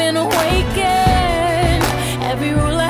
been awakened. Every rule I